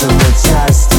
to the test.